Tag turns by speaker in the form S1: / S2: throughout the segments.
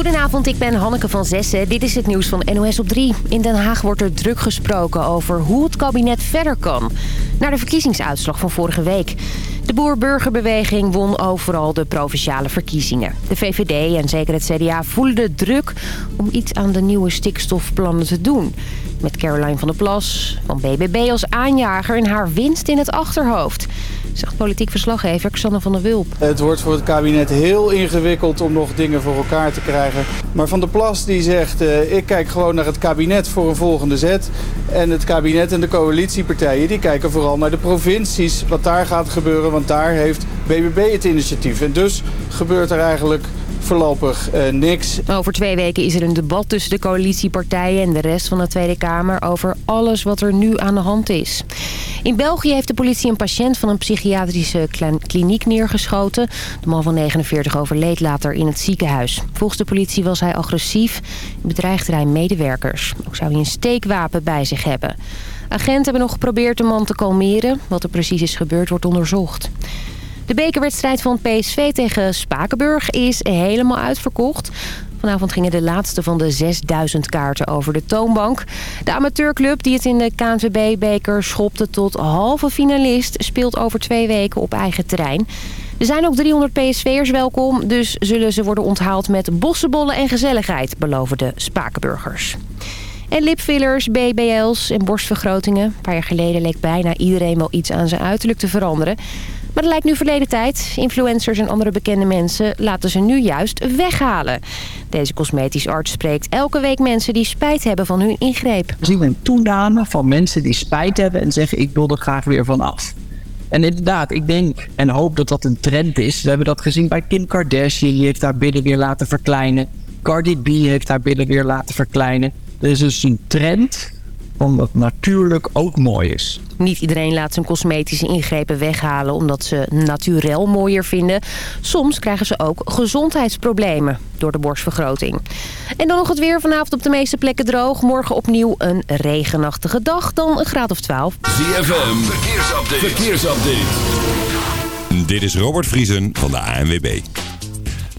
S1: Goedenavond, ik ben Hanneke van Zessen. Dit is het nieuws van NOS op 3. In Den Haag wordt er druk gesproken over hoe het kabinet verder kan. Naar de verkiezingsuitslag van vorige week. De boer-burgerbeweging won overal de provinciale verkiezingen. De VVD en zeker het CDA voelen de druk om iets aan de nieuwe stikstofplannen te doen. Met Caroline van der Plas van BBB als aanjager en haar winst in het achterhoofd. Zegt politiek verslaggever Xander van der Wulp.
S2: Het wordt voor het kabinet heel ingewikkeld om nog dingen voor elkaar te krijgen. Maar Van der Plas die zegt, uh, ik kijk gewoon naar het kabinet voor een volgende zet. En het kabinet en de coalitiepartijen die kijken vooral naar de provincies. Wat daar gaat gebeuren, want daar heeft BBB het initiatief. En dus gebeurt er eigenlijk voorlopig uh, niks.
S1: Over twee weken is er een debat tussen de coalitiepartijen en de rest van de Tweede Kamer... over alles wat er nu aan de hand is. In België heeft de politie een patiënt van een psychiatrische kliniek neergeschoten. De man van 49 overleed later in het ziekenhuis. Volgens de politie was hij agressief en bedreigde hij medewerkers. Ook zou hij een steekwapen bij zich hebben. Agenten hebben nog geprobeerd de man te kalmeren. Wat er precies is gebeurd wordt onderzocht. De bekerwedstrijd van PSV tegen Spakenburg is helemaal uitverkocht. Vanavond gingen de laatste van de 6000 kaarten over de toonbank. De amateurclub die het in de KNVB-beker schopte tot halve finalist... speelt over twee weken op eigen terrein. Er zijn ook 300 PSV'ers welkom, dus zullen ze worden onthaald met bossenbollen en gezelligheid, beloven de Spakenburgers. En lipfillers, BBL's en borstvergrotingen. Een paar jaar geleden leek bijna iedereen wel iets aan zijn uiterlijk te veranderen. Maar dat lijkt nu verleden tijd. Influencers en andere bekende mensen laten ze nu juist weghalen. Deze cosmetisch arts spreekt elke week mensen die spijt hebben van hun ingreep.
S3: We zien een toename van mensen die spijt hebben en zeggen ik wil er graag weer van af. En inderdaad, ik denk en hoop dat dat een trend is. We hebben dat gezien bij Kim Kardashian. Die heeft haar billen weer laten verkleinen. Cardi B heeft haar billen weer laten verkleinen. Er is dus een trend omdat natuurlijk ook mooi is.
S1: Niet iedereen laat zijn cosmetische ingrepen weghalen omdat ze naturel mooier vinden. Soms krijgen ze ook gezondheidsproblemen door de borstvergroting. En dan nog het weer vanavond op de meeste plekken droog. Morgen opnieuw een regenachtige dag, dan een graad of 12.
S4: ZFM, verkeersupdate. verkeersupdate. Dit is Robert Vriesen van de ANWB.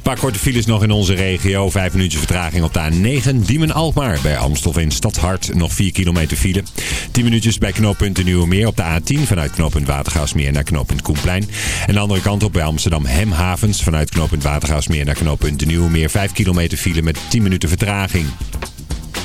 S4: Een paar korte files nog in onze regio. Vijf minuten vertraging op de A9. Diemen-Alkmaar bij Amstelveen Stadhart. Nog 4 kilometer file. 10 minuutjes bij knooppunt Nieuwemeer op de A10. Vanuit knooppunt Watergaasmeer naar knooppunt Koenplein. En de andere kant op bij Amsterdam Hemhavens. Vanuit knooppunt Watergaasmeer naar knooppunt Nieuwemeer. 5 kilometer file met 10 minuten vertraging.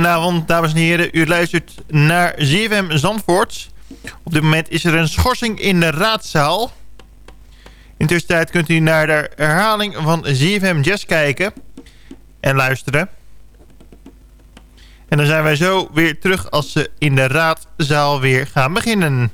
S5: Goedenavond, dames en heren. U luistert naar ZFM Zandvoort. Op dit moment is er een schorsing in de raadzaal. Intussen kunt u naar de herhaling van ZFM Jazz kijken en luisteren. En dan zijn wij zo weer terug als ze in de raadzaal weer gaan beginnen.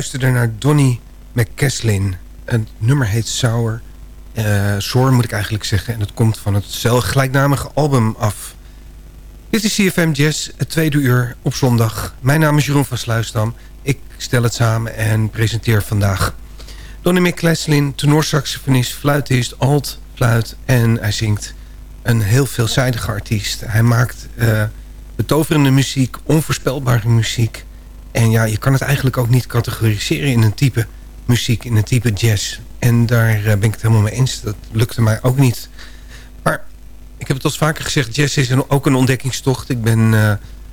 S6: Luisterde naar Donny McCaslin. Het nummer heet Sour. Uh, moet ik eigenlijk zeggen. En het komt van het gelijknamige album af. Dit is CFM Jazz, het tweede uur op zondag. Mijn naam is Jeroen van Sluisdam. Ik stel het samen en presenteer vandaag. Donny McCaslin, tenorsaxofonist, fluitist, alt, fluit. En hij zingt een heel veelzijdige artiest. Hij maakt uh, betoverende muziek, onvoorspelbare muziek... En ja, je kan het eigenlijk ook niet categoriseren in een type muziek, in een type jazz. En daar eh, ben ik het helemaal mee eens. Dat lukte mij ook niet. Maar ik heb het al vaker gezegd, jazz is ook een ontdekkingstocht. Ik ben uh,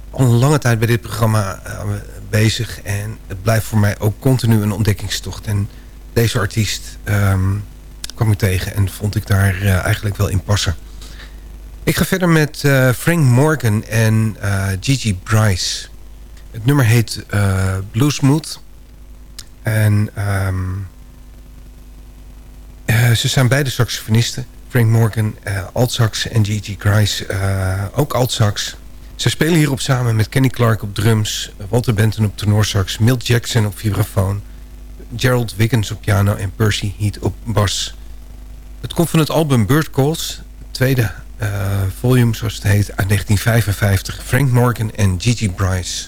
S6: al een lange tijd bij dit programma uh, bezig. En het blijft voor mij ook continu een ontdekkingstocht. En deze artiest um, kwam ik tegen en vond ik daar eigenlijk wel in passen. Ik ga verder met Frank Morgan en Gigi Bryce. Het nummer heet uh, Bluesmood. En um, uh, ze zijn beide saxofonisten. Frank Morgan, uh, altsax en Gigi Grice, ook altsax. Ze spelen hierop samen met Kenny Clark op drums... Walter Benton op tenorsax, Milt Jackson op vibrafoon... Gerald Wiggins op piano en Percy Heat op bas. Het komt van het album Bird Calls, tweede volume zoals het heet, uit 1955. Frank Morgan en Gigi Bryce.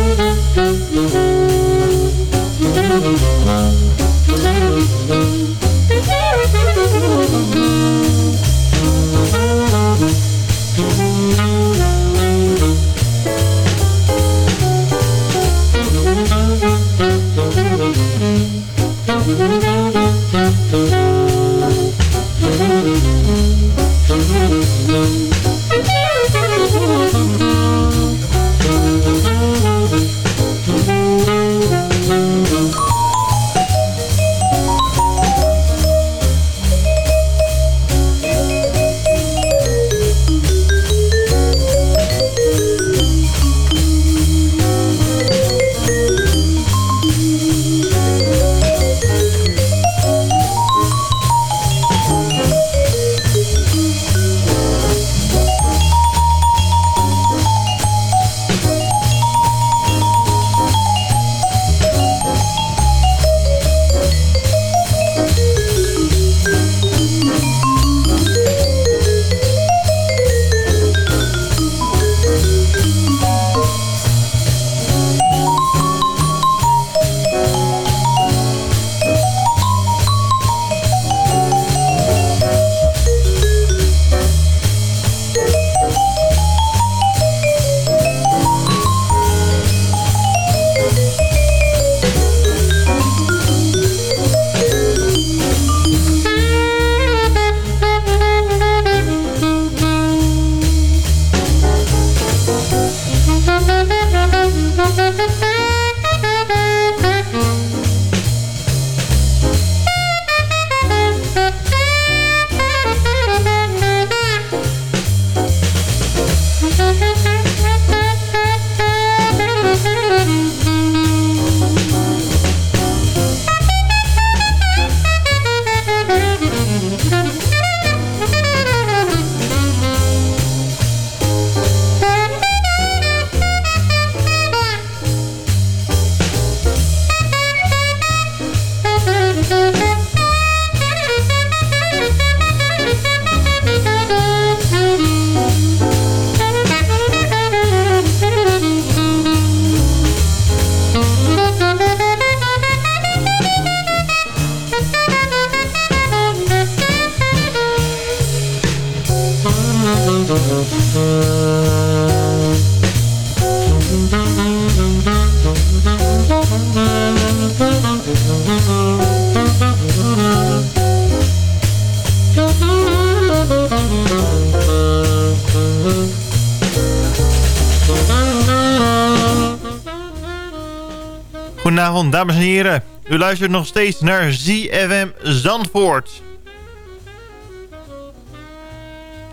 S5: Dames en heren. U luistert nog steeds naar ZFM Zandvoort.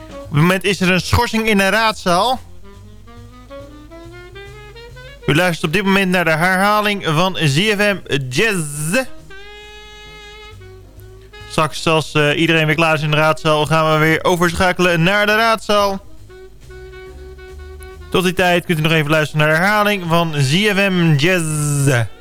S5: Op het moment is er een schorsing in de raadzaal. U luistert op dit moment naar de herhaling van ZFM Jazz. Straks als uh, iedereen weer klaar is in de raadzaal gaan we weer overschakelen naar de raadzaal. Tot die tijd kunt u nog even luisteren naar de herhaling van ZFM Jazz.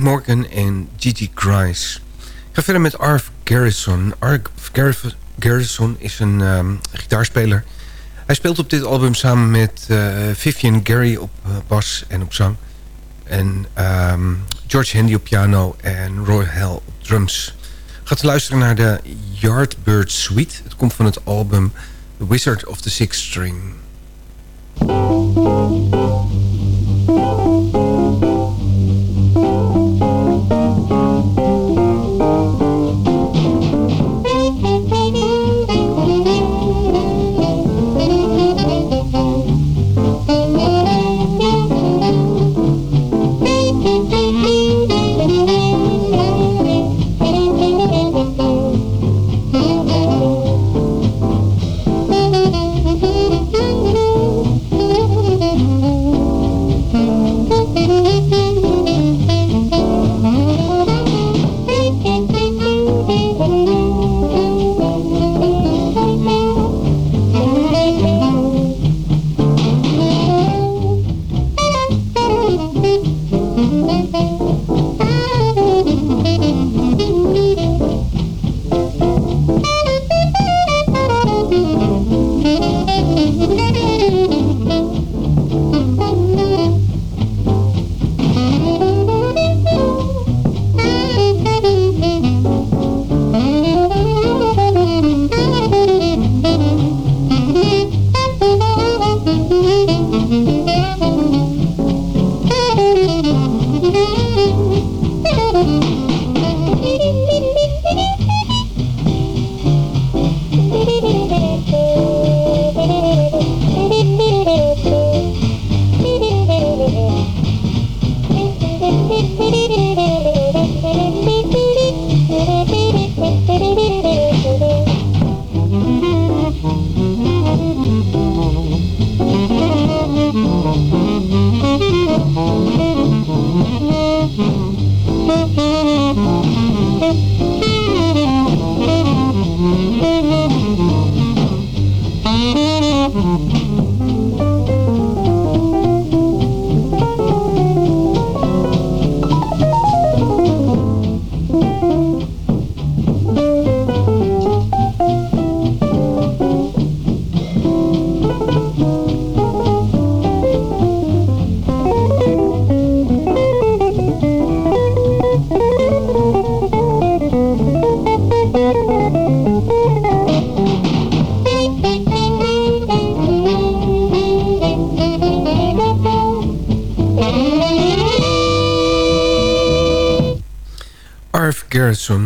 S6: Morgan en Gigi Grice. Ik ga verder met Arv Garrison. Arv Garrison is een um, gitaarspeler. Hij speelt op dit album samen met uh, Vivian Gary op uh, bas en op zang. En um, George Handy op piano en Roy Hell op drums. Gaat luisteren naar de Yardbird Suite. Het komt van het album The Wizard of the Sixth String.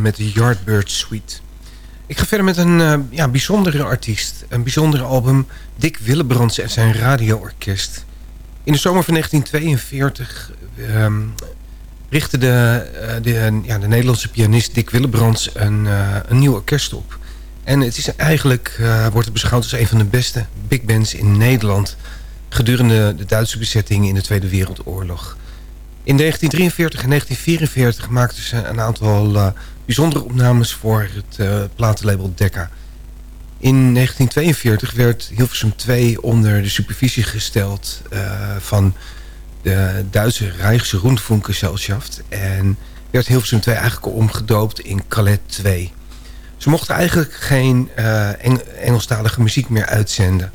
S6: Met de Yardbird Suite. Ik ga verder met een uh, ja, bijzondere artiest. Een bijzondere album. Dick Willebrands en zijn radioorkest. In de zomer van 1942 um, richtte de, uh, de, ja, de Nederlandse pianist Dick Willebrands een, uh, een nieuw orkest op. En het is eigenlijk, wordt het beschouwd als een van de beste big bands in Nederland... gedurende de Duitse bezetting in de Tweede Wereldoorlog. In 1943 en 1944 maakten ze een aantal uh, bijzondere opnames voor het uh, platenlabel Decca. In 1942 werd Hilversum 2 onder de supervisie gesteld uh, van de Duitse Rijkse Rundfunkgesellschaft. En werd Hilversum 2 eigenlijk omgedoopt in Calet 2. Ze mochten eigenlijk geen Eng Engelstalige muziek meer uitzenden.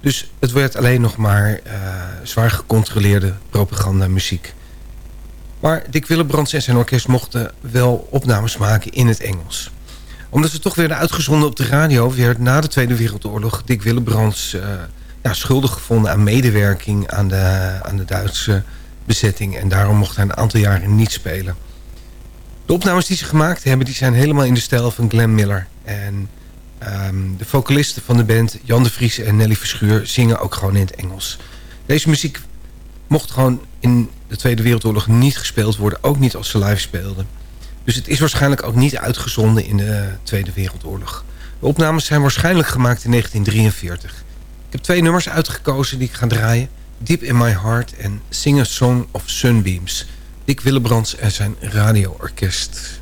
S6: Dus het werd alleen nog maar zwaar gecontroleerde propagandamuziek. Maar Dick Willebrands en zijn orkest mochten wel opnames maken in het Engels. Omdat ze toch werden uitgezonden op de radio... werd na de Tweede Wereldoorlog Dick Willebrands ja, schuldig gevonden aan medewerking aan de, aan de Duitse bezetting. En daarom mocht hij een aantal jaren niet spelen. De opnames die ze gemaakt hebben, die zijn helemaal in de stijl van Glenn Miller. En ehm, de vocalisten van de band, Jan de Vries en Nelly Verschuur, zingen ook gewoon in het Engels. Deze muziek mocht gewoon in de Tweede Wereldoorlog niet gespeeld worden. Ook niet als ze live speelden. Dus het is waarschijnlijk ook niet uitgezonden in de Tweede Wereldoorlog. De opnames zijn waarschijnlijk gemaakt in 1943. Ik heb twee nummers uitgekozen die ik ga draaien. Deep in My Heart en Sing a Song of Sunbeams. Dick Willebrands en zijn radioorkest.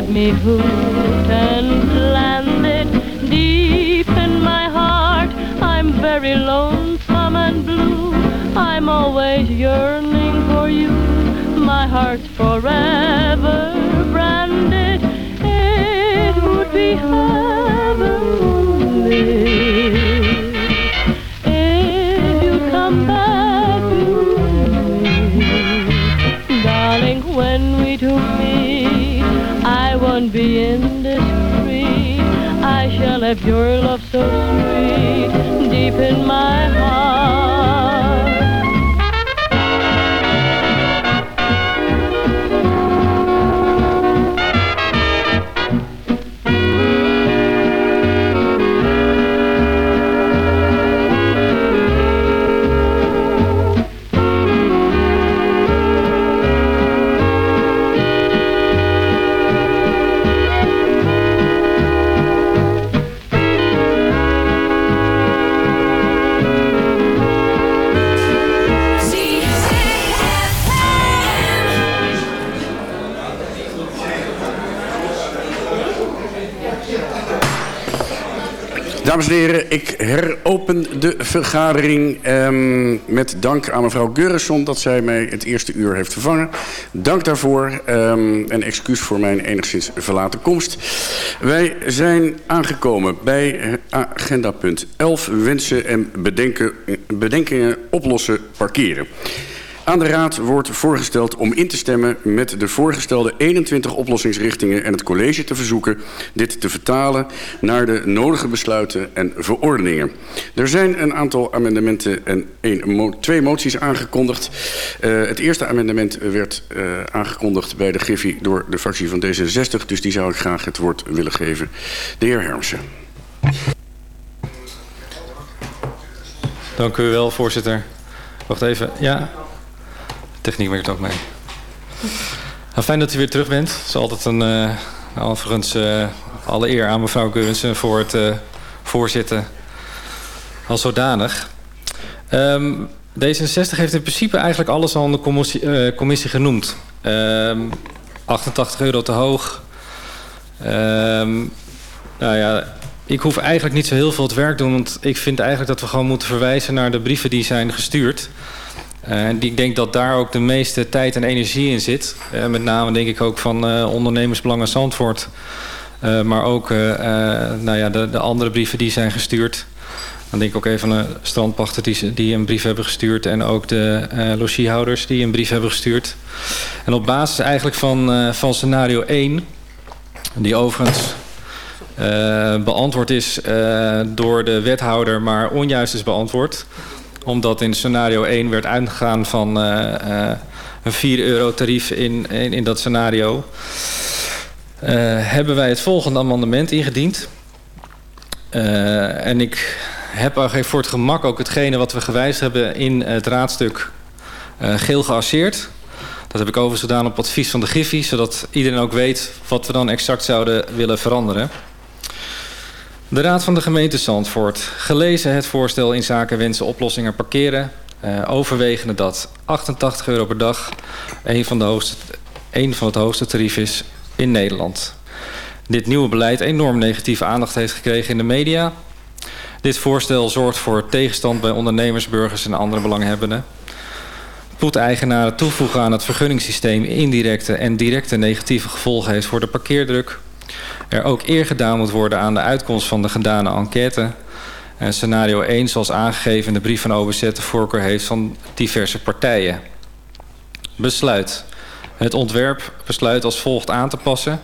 S7: Got me hooked and landed deep in my heart. I'm very lonesome and blue. I'm always yearning for you. My heart's forever branded. It would be heavenly. won't indiscreet. I shall have your love so sweet deep in my heart.
S8: Dames en heren, ik heropen de vergadering um, met dank aan mevrouw Geurisson dat zij mij het eerste uur heeft vervangen. Dank daarvoor um, en excuus voor mijn enigszins verlaten komst. Wij zijn aangekomen bij agenda punt 11, wensen en bedenken, bedenkingen oplossen parkeren. Aan de Raad wordt voorgesteld om in te stemmen met de voorgestelde 21 oplossingsrichtingen en het college te verzoeken dit te vertalen naar de nodige besluiten en verordeningen. Er zijn een aantal amendementen en twee moties aangekondigd. Uh, het eerste amendement werd uh, aangekondigd bij de Griffie door de fractie van D66, dus die zou ik graag het woord willen geven. De heer Hermsen.
S9: Dank u wel, voorzitter. Wacht even. Ja, techniek werkt ook mee. Nou, fijn dat u weer terug bent. Het is altijd een, uh, overigens, uh, alle eer aan mevrouw Geurensen voor het uh, voorzitten als zodanig. Um, D66 heeft in principe eigenlijk alles al aan de commissie, commissie genoemd. Um, 88 euro te hoog. Um, nou ja, ik hoef eigenlijk niet zo heel veel het werk doen, want ik vind eigenlijk dat we gewoon moeten verwijzen naar de brieven die zijn gestuurd. Uh, ik denk dat daar ook de meeste tijd en energie in zit. Uh, met name denk ik ook van uh, ondernemersbelangen Zandvoort. maar ook nou ja, de, de, andere brieven die zijn gestuurd. Dan denk ik ook even aan de strandpachter die, die een brief hebben gestuurd. En ook de logiehouders die een brief hebben gestuurd. En op basis eigenlijk van, van scenario 1... die overigens beantwoord is door de wethouder... maar onjuist is beantwoord omdat in scenario 1 werd uitgegaan van uh, uh, een 4 euro tarief in, in, dat scenario. Uh, hebben wij het volgende amendement ingediend. en ik heb voor het gemak ook hetgene wat we gewijzigd hebben in het raadstuk geel geasseerd. Dat heb ik overigens gedaan op advies van de Griffie, zodat iedereen ook weet wat we dan exact zouden willen veranderen. De Raad van de Gemeente Zandvoort. Gelezen het voorstel in zaken wensen oplossingen parkeren. Uh, overwegende dat 88 euro per dag een van, de hoogste, een van het hoogste tarief is in Nederland. Dit nieuwe beleid enorm negatieve aandacht heeft gekregen in de media. Dit voorstel zorgt voor tegenstand bij ondernemers, burgers en andere belanghebbenden. Poeteigenaren toevoegen aan het vergunningssysteem indirecte en directe negatieve gevolgen heeft voor de parkeerdruk. Er ook eer gedaan moet worden aan de uitkomst van de gedane enquête. En scenario 1, zoals aangegeven in de brief van OBZ, de voorkeur heeft van diverse partijen. Besluit. Het ontwerp besluit als volgt aan te passen.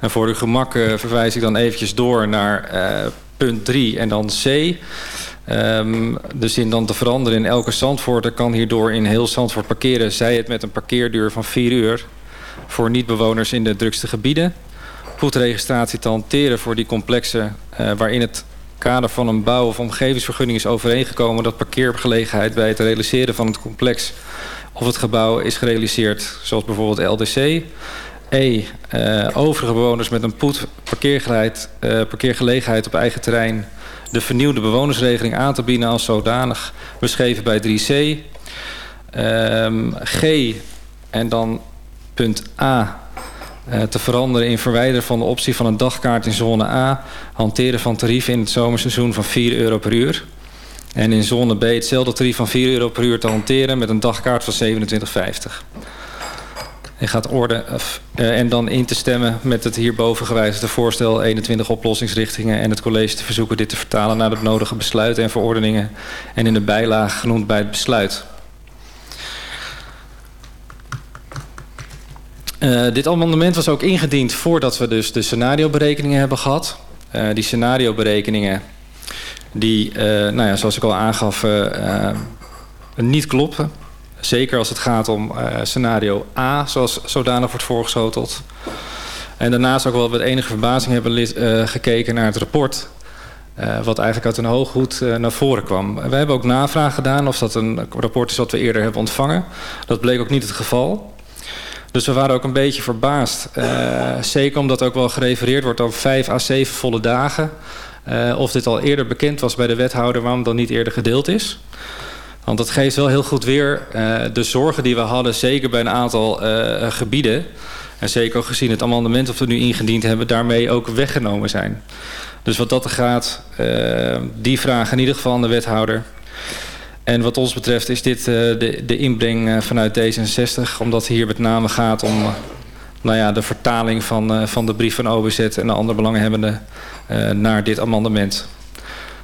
S9: En voor uw gemak uh, verwijs ik dan eventjes door naar uh, punt 3 en dan C. Um, de zin dan te veranderen in elke Zandvoorter kan hierdoor in heel Zandvoort parkeren. Zij het met een parkeerduur van 4 uur voor niet-bewoners in de drukste gebieden. Voetregistratie te hanteren voor die complexe uh, waarin het kader van een bouw- of omgevingsvergunning is overeengekomen dat parkeergelegenheid bij het realiseren van het complex of het gebouw is gerealiseerd, zoals bijvoorbeeld LDC. E. Uh, overige bewoners met een poet parkeergelegenheid, uh, parkeergelegenheid op eigen terrein de vernieuwde bewonersregeling aan te bieden als zodanig beschreven bij 3c. Um, G en dan punt A te veranderen in verwijderen van de optie van een dagkaart in zone A, hanteren van tarieven in het zomerseizoen van 4 euro per uur. En in zone B hetzelfde tarief van 4 euro per uur te hanteren met een dagkaart van 27,50. En gaat orde uh, en dan in te stemmen met het hierboven gewijzigde voorstel 21 oplossingsrichtingen en het college te verzoeken dit te vertalen naar de nodige besluiten en verordeningen en in de bijlage genoemd bij het besluit. Uh, dit amendement was ook ingediend voordat we dus de scenario-berekeningen hebben gehad. Uh, die scenario-berekeningen, die, uh, nou ja, zoals ik al aangaf, niet kloppen. Zeker als het gaat om scenario A, zoals zodanig wordt voorgeschoteld. En daarnaast ook wel met enige verbazing hebben gekeken naar het rapport. wat eigenlijk uit een hooghoed naar voren kwam. We hebben ook navraag gedaan of dat een rapport is wat we eerder hebben ontvangen. Dat bleek ook niet het geval. Dus we waren ook een beetje verbaasd. Uh, zeker omdat ook wel gerefereerd wordt aan vijf à zeven volle dagen. Uh, of dit al eerder bekend was bij de wethouder, waarom dan niet eerder gedeeld is. Want dat geeft wel heel goed weer uh, de zorgen die we hadden, zeker bij een aantal gebieden. En zeker ook gezien het amendement dat we nu ingediend hebben, daarmee ook weggenomen zijn. Dus wat dat gaat, die vraag in ieder geval aan de wethouder. En wat ons betreft is dit uh, de, de inbreng uh, vanuit D66. Omdat het hier met name gaat om uh, nou ja, de vertaling van, van de brief van OBZ en de andere belanghebbenden naar dit amendement.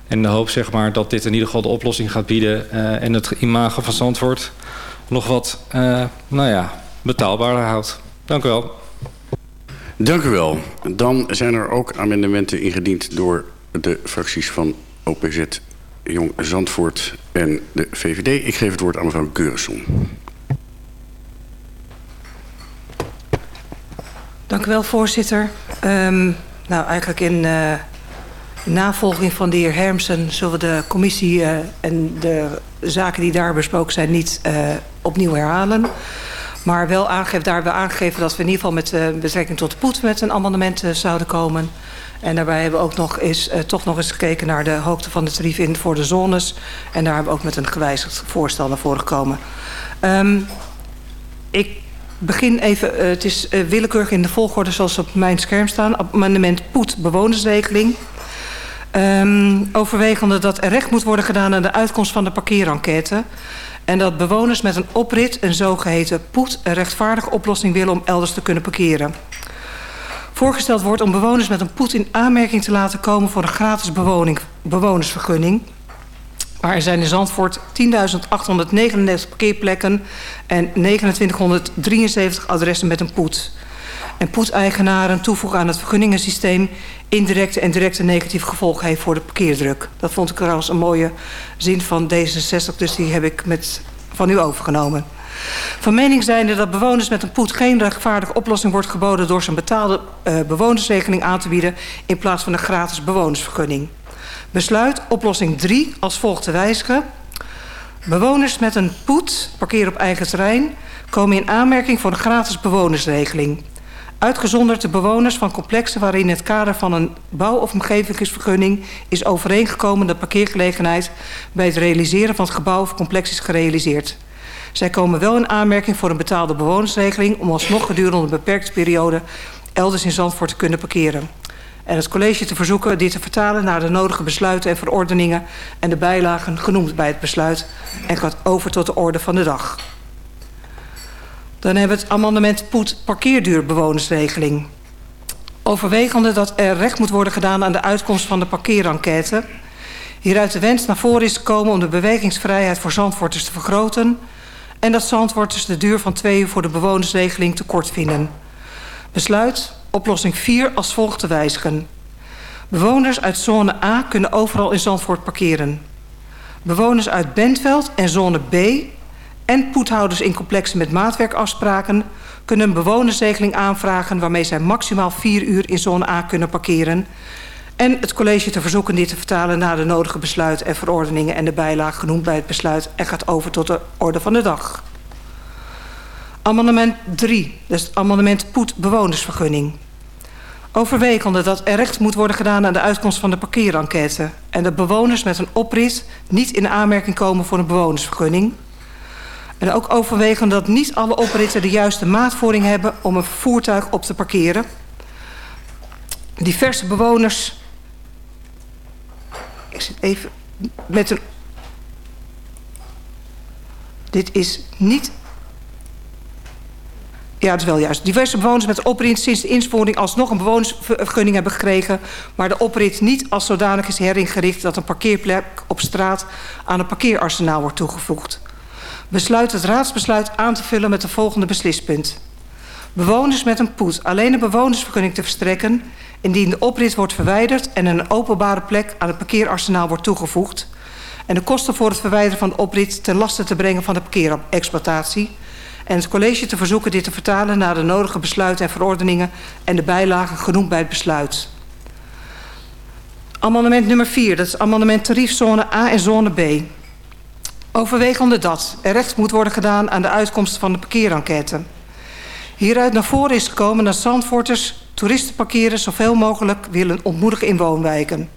S9: En de hoop zeg maar, dat dit in ieder geval de oplossing gaat bieden en het imago van Zandvoort nog wat nou ja, betaalbaarder houdt. Dank u wel.
S8: Dank u wel. Dan zijn er ook amendementen ingediend door de fracties van OPZ Jong Zandvoort en de VVD. Ik geef het woord aan mevrouw Geurenson.
S10: Dank u wel, voorzitter. Um, nou, eigenlijk in uh, navolging van de heer Hermsen... zullen we de commissie uh, en de zaken die daar besproken zijn... niet uh, opnieuw herhalen. Maar wel aangegeven, daar hebben we aangegeven dat we in ieder geval... met betrekking tot de poet met een amendement zouden komen... En daarbij hebben we ook nog eens, uh, toch nog eens gekeken naar de hoogte van de tarief in voor de zones. En daar hebben we ook met een gewijzigd voorstel naar voren gekomen. Um, ik begin even, uh, het is uh, willekeurig in de volgorde zoals op mijn scherm staan. Amendement Poet bewonersregeling. Um, overwegende dat er recht moet worden gedaan aan de uitkomst van de parkeerenquête. En dat bewoners met een oprit, een zogeheten poet, een rechtvaardige oplossing willen om elders te kunnen parkeren voorgesteld wordt om bewoners met een poet in aanmerking te laten komen voor een gratis bewoning, bewonersvergunning. Maar er zijn in Zandvoort 10.899 parkeerplekken en 2973 adressen met een poet. En poeteigenaren toevoegen aan het vergunningensysteem indirecte en directe negatieve gevolgen heeft voor de parkeerdruk. Dat vond ik trouwens een mooie zin van D66, dus die heb ik met, van u overgenomen. Van mening zijnde dat bewoners met een poet geen rechtvaardige oplossing wordt geboden door zijn betaalde uh, bewonersregeling aan te bieden in plaats van een gratis bewonersvergunning. Besluit oplossing 3 als volgt te wijzigen. Bewoners met een poet, parkeer op eigen terrein... komen in aanmerking voor een gratis bewonersregeling. Uitgezonderd de bewoners van complexen waarin het kader van een bouw- of omgevingsvergunning is overeengekomen dat parkeergelegenheid bij het realiseren van het gebouw of complex is gerealiseerd. Zij komen wel in aanmerking voor een betaalde bewonersregeling om alsnog gedurende een beperkte periode elders in Zandvoort te kunnen parkeren. En het college te verzoeken dit te vertalen naar de nodige besluiten en verordeningen en de bijlagen genoemd bij het besluit en gaat over tot de orde van de dag. Dan hebben we het amendement Poet parkeerduurbewonersregeling. Overwegende dat er recht moet worden gedaan aan de uitkomst van de parkeerenquête. Hieruit de wens naar voren is gekomen om de bewegingsvrijheid voor Zandvoorters te vergroten... en dat Zandvoorters de duur van twee uur voor de bewonersregeling te kort vinden. Besluit oplossing 4 als volgt te wijzigen. Bewoners uit zone A kunnen overal in Zandvoort parkeren. Bewoners uit Bentveld en zone B en poethouders in complexen met maatwerkafspraken kunnen een bewonersregeling aanvragen waarmee zij maximaal 4 uur in zone A kunnen parkeren. En het college te verzoeken dit te vertalen naar de nodige besluiten en verordeningen en de bijlage genoemd bij het besluit en gaat over tot de orde van de dag. Amendement 3, dus het amendement Poet bewonersvergunning. Overwegende dat er recht moet worden gedaan aan de uitkomst van de parkeerenquête... en dat bewoners met een oprit niet in aanmerking komen voor een bewonersvergunning... En ook overwegen dat niet alle opritten de juiste maatvoering hebben om een voertuig op te parkeren. Diverse bewoners... Ik zit even met een... Dit is niet... Ja, het is wel juist. Diverse bewoners met oprit sinds de invoering alsnog een bewonersvergunning hebben gekregen... maar de oprit niet als zodanig is heringericht... dat een parkeerplek op straat aan een parkeerarsenaal wordt toegevoegd besluit het raadsbesluit aan te vullen met de volgende beslispunt. Bewoners met een poet alleen een bewonersvergunning te verstrekken... indien de oprit wordt verwijderd en een openbare plek aan het parkeerarsenaal wordt toegevoegd... en de kosten voor het verwijderen van de oprit ten laste te brengen van de parkeerexploitatie... en het college te verzoeken dit te vertalen naar de nodige besluiten en verordeningen... en de bijlagen genoemd bij het besluit. Amendement nummer 4, dat is amendement tariefzone A en zone B... Overwegende dat er recht moet worden gedaan aan de uitkomsten van de parkeerenquête. Hieruit naar voren is gekomen dat Zandvoorters toeristen parkeren zoveel mogelijk willen ontmoedigen in woonwijken.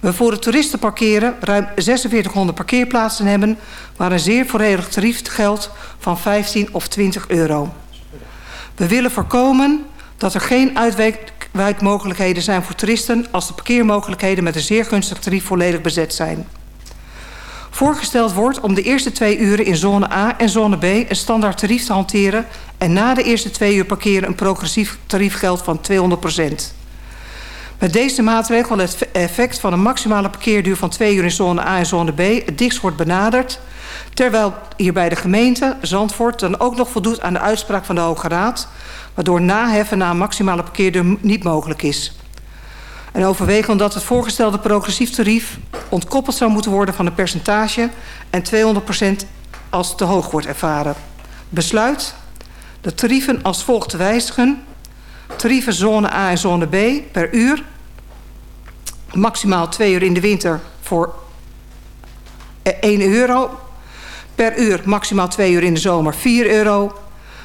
S10: We voor het toeristen parkeren ruim 4600 parkeerplaatsen hebben... waar een zeer voordelig tarief geldt van 15 of 20 euro. We willen voorkomen dat er geen uitwijkmogelijkheden zijn voor toeristen... als de parkeermogelijkheden met een zeer gunstig tarief volledig bezet zijn voorgesteld wordt om de eerste twee uren in zone A en zone B een standaard tarief te hanteren en na de eerste twee uur parkeren een progressief tarief geldt van 200% Met deze maatregel het effect van een maximale parkeerduur van twee uur in zone A en zone B het dichtst wordt benaderd, terwijl hierbij de gemeente Zandvoort dan ook nog voldoet aan de uitspraak van de Hoge Raad, waardoor naheffen na een maximale parkeerduur niet mogelijk is en overwegen omdat het voorgestelde progressief tarief ontkoppeld zou moeten worden van een percentage en 200% als te hoog wordt ervaren. Besluit de tarieven als volgt te wijzigen. Tarieven zone A en zone B per uur. Maximaal 2 uur in de winter voor 1 euro. Per uur maximaal 2 uur in de zomer 4 euro.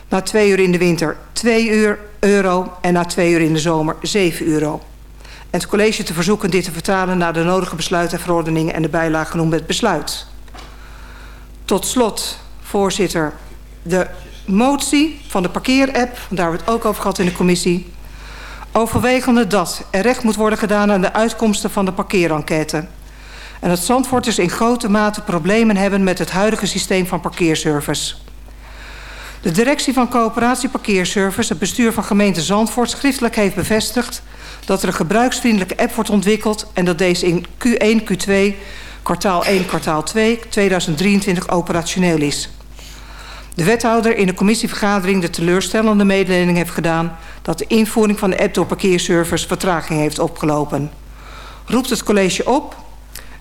S10: Na 2 uur in de winter 2 uur euro. En na 2 uur in de zomer 7 euro en het college te verzoeken dit te vertalen naar de nodige besluiten en verordeningen en de bijlage genoemd met besluit. Tot slot, voorzitter, de motie van de parkeerapp, daar hebben we ook over gehad in de commissie. Overwegende dat er recht moet worden gedaan aan de uitkomsten van de parkeerenquête. En dat Zandvoorters in grote mate problemen hebben met het huidige systeem van parkeerservice. De directie van Coöperatie Parkeerservice, het bestuur van gemeente Zandvoort, schriftelijk heeft bevestigd dat er een gebruiksvriendelijke app wordt ontwikkeld en dat deze in Q1, Q2, kwartaal 1, kwartaal 2, 2023 operationeel is. De wethouder in de commissievergadering de teleurstellende mededeling heeft gedaan dat de invoering van de app door parkeerservice vertraging heeft opgelopen. Roept het college op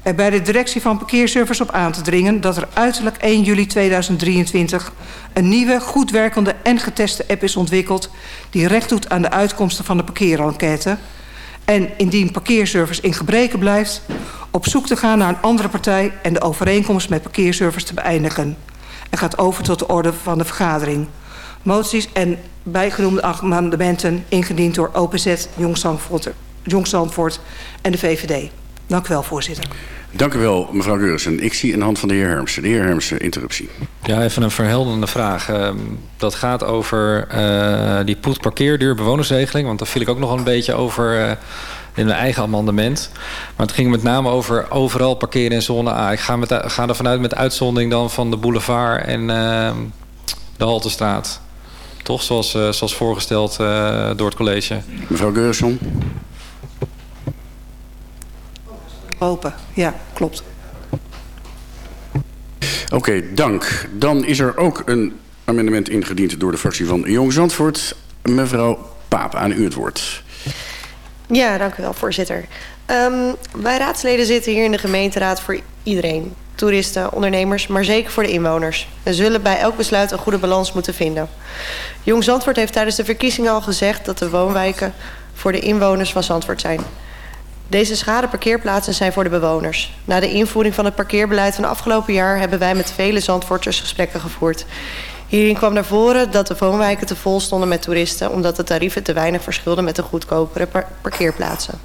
S10: er bij de directie van parkeerservice op aan te dringen dat er uiterlijk 1 juli 2023 een nieuwe, goed werkende en geteste app is ontwikkeld die recht doet aan de uitkomsten van de parkeerenquête en indien parkeerservice in gebreken blijft op zoek te gaan naar een andere partij en de overeenkomst met parkeerservice te beëindigen. En gaat over tot de orde van de vergadering. Moties en bijgenoemde amendementen ingediend door OPZ Jong Zandvoort en de VVD. Dank u wel, voorzitter.
S8: Dank u wel, mevrouw Geurissen. Ik zie een hand van de heer Hermsen. De heer Hermsen, interruptie.
S9: Ja, even een verhelderende vraag. Ehm, dat gaat over eh, die poetparkeerduur bewonersregeling. Want daar viel ik ook nog een beetje over eh, in mijn eigen amendement. Maar het ging met name over overal parkeren in zone A. Ik ga, met, ga er vanuit met uitzondering dan van de boulevard en ehm, de Haltestraat. Toch? Zoals, eh, zoals voorgesteld door het college.
S8: Mevrouw Geurissen.
S10: Open, ja, klopt.
S8: Oké, dank. Dan is er ook een amendement ingediend door de fractie van Jong Zandvoort. Mevrouw Paap, aan u het woord.
S11: Ja, dank u wel, voorzitter. Um, wij raadsleden zitten hier in de gemeenteraad voor iedereen. Toeristen, ondernemers, maar zeker voor de inwoners. We zullen bij elk besluit een goede balans moeten vinden. Jong Zandvoort heeft tijdens de verkiezingen al gezegd... dat de woonwijken voor de inwoners van Zandvoort zijn. Deze schade parkeerplaatsen zijn voor de bewoners. Na de invoering van het parkeerbeleid van afgelopen jaar... hebben wij met vele Zandvoorters gesprekken gevoerd. Hierin kwam naar voren dat de woonwijken te vol stonden met toeristen... omdat de tarieven te weinig verschilden met de goedkopere par parkeerplaatsen.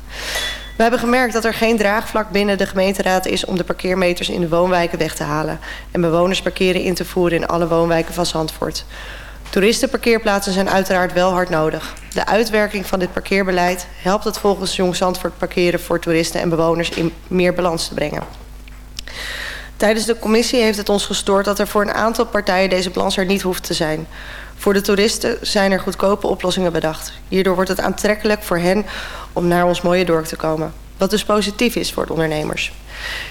S11: We hebben gemerkt dat er geen draagvlak binnen de gemeenteraad is... om de parkeermeters in de woonwijken weg te halen... en bewoners parkeren in te voeren in alle woonwijken van Zandvoort. Toeristenparkeerplaatsen zijn uiteraard wel hard nodig. De uitwerking van dit parkeerbeleid helpt het volgens Jong Zandvoort parkeren voor toeristen en bewoners in meer balans te brengen. Tijdens de commissie heeft het ons gestoord dat er voor een aantal partijen deze balans er niet hoeft te zijn. Voor de toeristen zijn er goedkope oplossingen bedacht. Hierdoor wordt het aantrekkelijk voor hen om naar ons mooie dorp te komen. Wat dus positief is voor de ondernemers.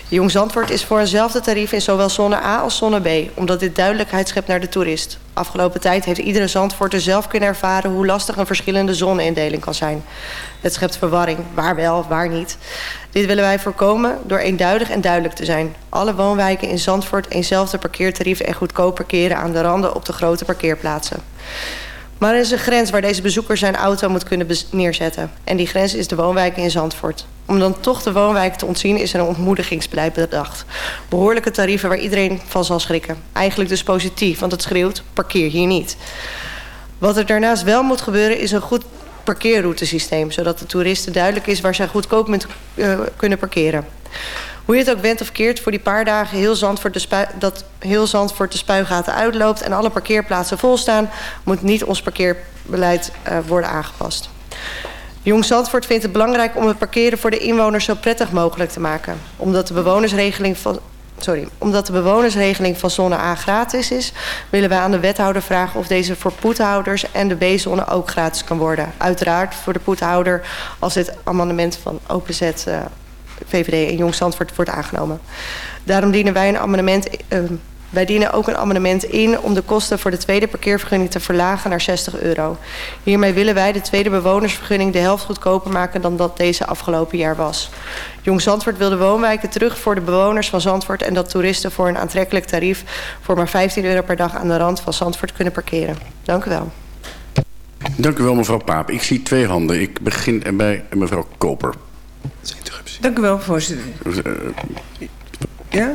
S11: Jong Zandvoort is voor eenzelfde tarief in zowel zone A als zone B, omdat dit duidelijkheid schept naar de toerist. Afgelopen tijd heeft iedere Zandvoorter zelf kunnen ervaren hoe lastig een verschillende zonneindeling kan zijn. Het schept verwarring, waar wel, waar niet. Dit willen wij voorkomen door eenduidig en duidelijk te zijn. Alle woonwijken in Zandvoort eenzelfde parkeertarief en goedkoop parkeren aan de randen op de grote parkeerplaatsen. Maar er is een grens waar deze bezoeker zijn auto moet kunnen neerzetten. En die grens is de woonwijk in Zandvoort. Om dan toch de woonwijk te ontzien is er een ontmoedigingsbeleid bedacht. Behoorlijke tarieven waar iedereen van zal schrikken. Eigenlijk dus positief, want het schreeuwt parkeer hier niet. Wat er daarnaast wel moet gebeuren is een goed parkeerroutesysteem... zodat de toeristen duidelijk is waar zij goedkoop met, uh, kunnen parkeren. Hoe je het ook went of keert, voor die paar dagen heel Zandvoort de dat heel Zandvoort de spuigaten uitloopt... en alle parkeerplaatsen volstaan, moet niet ons parkeerbeleid uh, worden aangepast. Jong Zandvoort vindt het belangrijk om het parkeren voor de inwoners zo prettig mogelijk te maken. Omdat de bewonersregeling van, sorry, omdat de bewonersregeling van zone A gratis is... willen wij aan de wethouder vragen of deze voor poethouders en de B-zone ook gratis kan worden. Uiteraard voor de poethouder als dit amendement van OPZ... Uh, VVD en Jong Zandvoort wordt aangenomen. Daarom dienen wij een amendement... Uh, wij dienen ook een amendement in om de kosten voor de tweede parkeervergunning te verlagen naar 60 euro. Hiermee willen wij de tweede bewonersvergunning de helft goedkoper maken dan dat deze afgelopen jaar was. Jong Zandvoort wil de woonwijken terug voor de bewoners van Zandvoort en dat toeristen voor een aantrekkelijk tarief voor maar 15 euro per dag aan de rand van Zandvoort kunnen parkeren. Dank u wel.
S8: Dank u wel mevrouw Paap. Ik zie twee handen. Ik begin bij mevrouw Koper.
S12: Dank u wel, voorzitter.
S8: Uh,
S12: ja?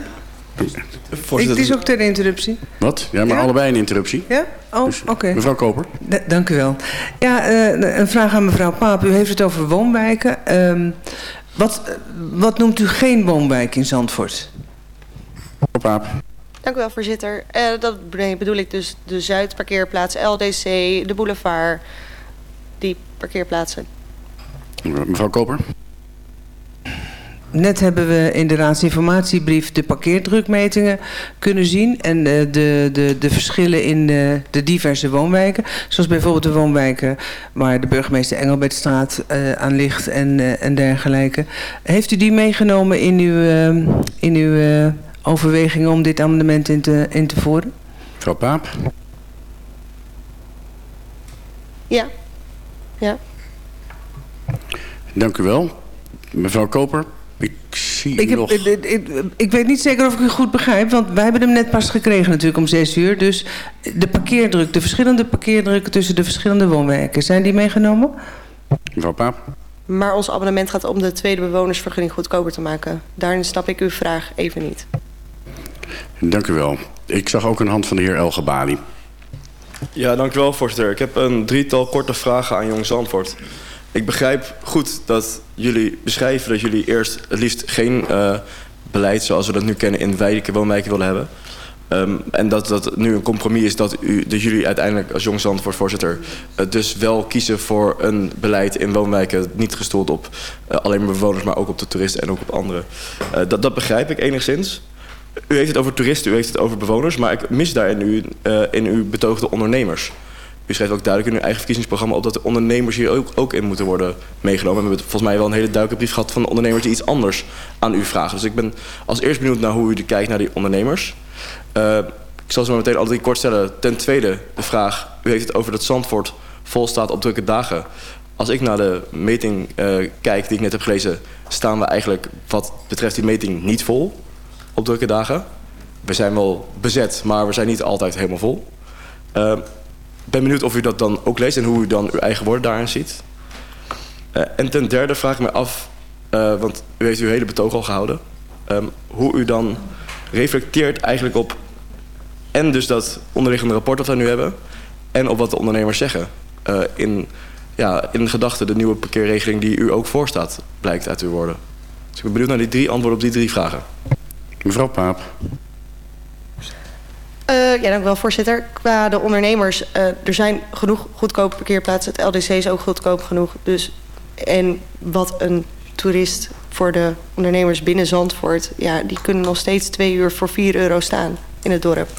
S8: Voorzitter,
S12: het is ook ter interruptie.
S8: Wat? Ja, maar ja? allebei een interruptie.
S12: Ja? Oh,
S8: dus,
S12: oké. Okay.
S8: Mevrouw Koper.
S12: D dank u wel. Ja, uh, een vraag aan mevrouw Paap. U heeft het over woonwijken. Um, wat, wat noemt u geen woonwijk in Zandvoort?
S8: Paap.
S11: Dank u wel, voorzitter. Uh, dat bedoel ik dus de Zuidparkeerplaats, LDC, de boulevard, die parkeerplaatsen.
S8: Mevrouw Koper.
S12: Net hebben we in de raadsinformatiebrief de parkeerdrukmetingen kunnen zien. En de, de, de, de verschillen in de, de, diverse woonwijken. Zoals bijvoorbeeld de woonwijken waar de burgemeester Engelbertstraat uh, aan ligt en, uh, en dergelijke. Heeft u die meegenomen in uw, uh, in uw overwegingen om dit amendement in te, in te voeren?
S8: Mevrouw Paap.
S11: Ja. Ja.
S8: Dank u wel. Mevrouw Koper. Ik zie
S12: ik, heb,
S8: nog...
S12: ik, ik, ik, weet niet zeker of ik u goed begrijp, want wij hebben hem net pas gekregen natuurlijk om zes uur. Dus de parkeerdruk, de verschillende parkeerdrukken tussen de verschillende woonwerken, zijn die meegenomen?
S8: Mevrouw Paap?
S11: Maar ons abonnement gaat om de tweede bewonersvergunning goedkoper te maken. Daarin snap ik uw vraag even niet.
S8: Dank u wel. Ik zag ook een hand van de heer El Gabali.
S13: Ja, dank u wel, voorzitter. Ik heb een drietal korte vragen aan Jong Zandvoort. Ik begrijp goed dat jullie beschrijven dat jullie eerst het liefst geen uh, beleid zoals we dat nu kennen in wijken woonwijken willen hebben. Um, en dat dat nu een compromis is dat, u, jullie uiteindelijk als Jong Zandvoort voorzitter uh, dus wel kiezen voor een beleid in woonwijken niet gestoeld op uh, alleen maar bewoners, maar ook op de toeristen en ook op anderen. Dat, dat begrijp ik enigszins. U heeft het over toeristen, u heeft het over bewoners, maar ik mis daar in, u, in uw betoogde ondernemers. U schrijft ook duidelijk in uw eigen verkiezingsprogramma op dat de ondernemers hier ook, ook in moeten worden meegenomen. We hebben volgens mij wel een hele duidelijke brief gehad van ondernemers die iets anders aan u vragen. Dus ik ben als eerst benieuwd naar hoe u kijkt naar die ondernemers. Uh, ik zal ze maar meteen alle drie kort stellen. Ten tweede de vraag, u heeft het over dat Zandvoort vol staat op drukke dagen. Als ik naar de meting uh, kijk die ik net heb gelezen, staan we eigenlijk wat betreft die meting niet vol op drukke dagen. We zijn wel bezet, maar we zijn niet altijd helemaal vol. Uh, ben benieuwd of u dat dan ook leest en hoe u dan uw eigen woorden daarin ziet. Uh, en ten derde vraag ik me af, uh, want u heeft uw hele betoog al gehouden... Um, hoe u dan reflecteert eigenlijk op... en dus dat onderliggende rapport dat we nu hebben... en op wat de ondernemers zeggen. Uh, in, ja, in gedachten de nieuwe parkeerregeling die u ook voorstaat, blijkt uit uw woorden. Dus ik ben benieuwd naar die drie antwoorden op die drie vragen.
S8: Mevrouw Paap.
S11: Uh, ja, dank u wel, voorzitter. Qua de ondernemers, uh, er zijn genoeg goedkope parkeerplaatsen. Het LDC is ook goedkoop genoeg. Dus, en wat een toerist voor de ondernemers binnen Zandvoort... ja, die kunnen nog steeds twee uur voor 4 euro staan in het dorp.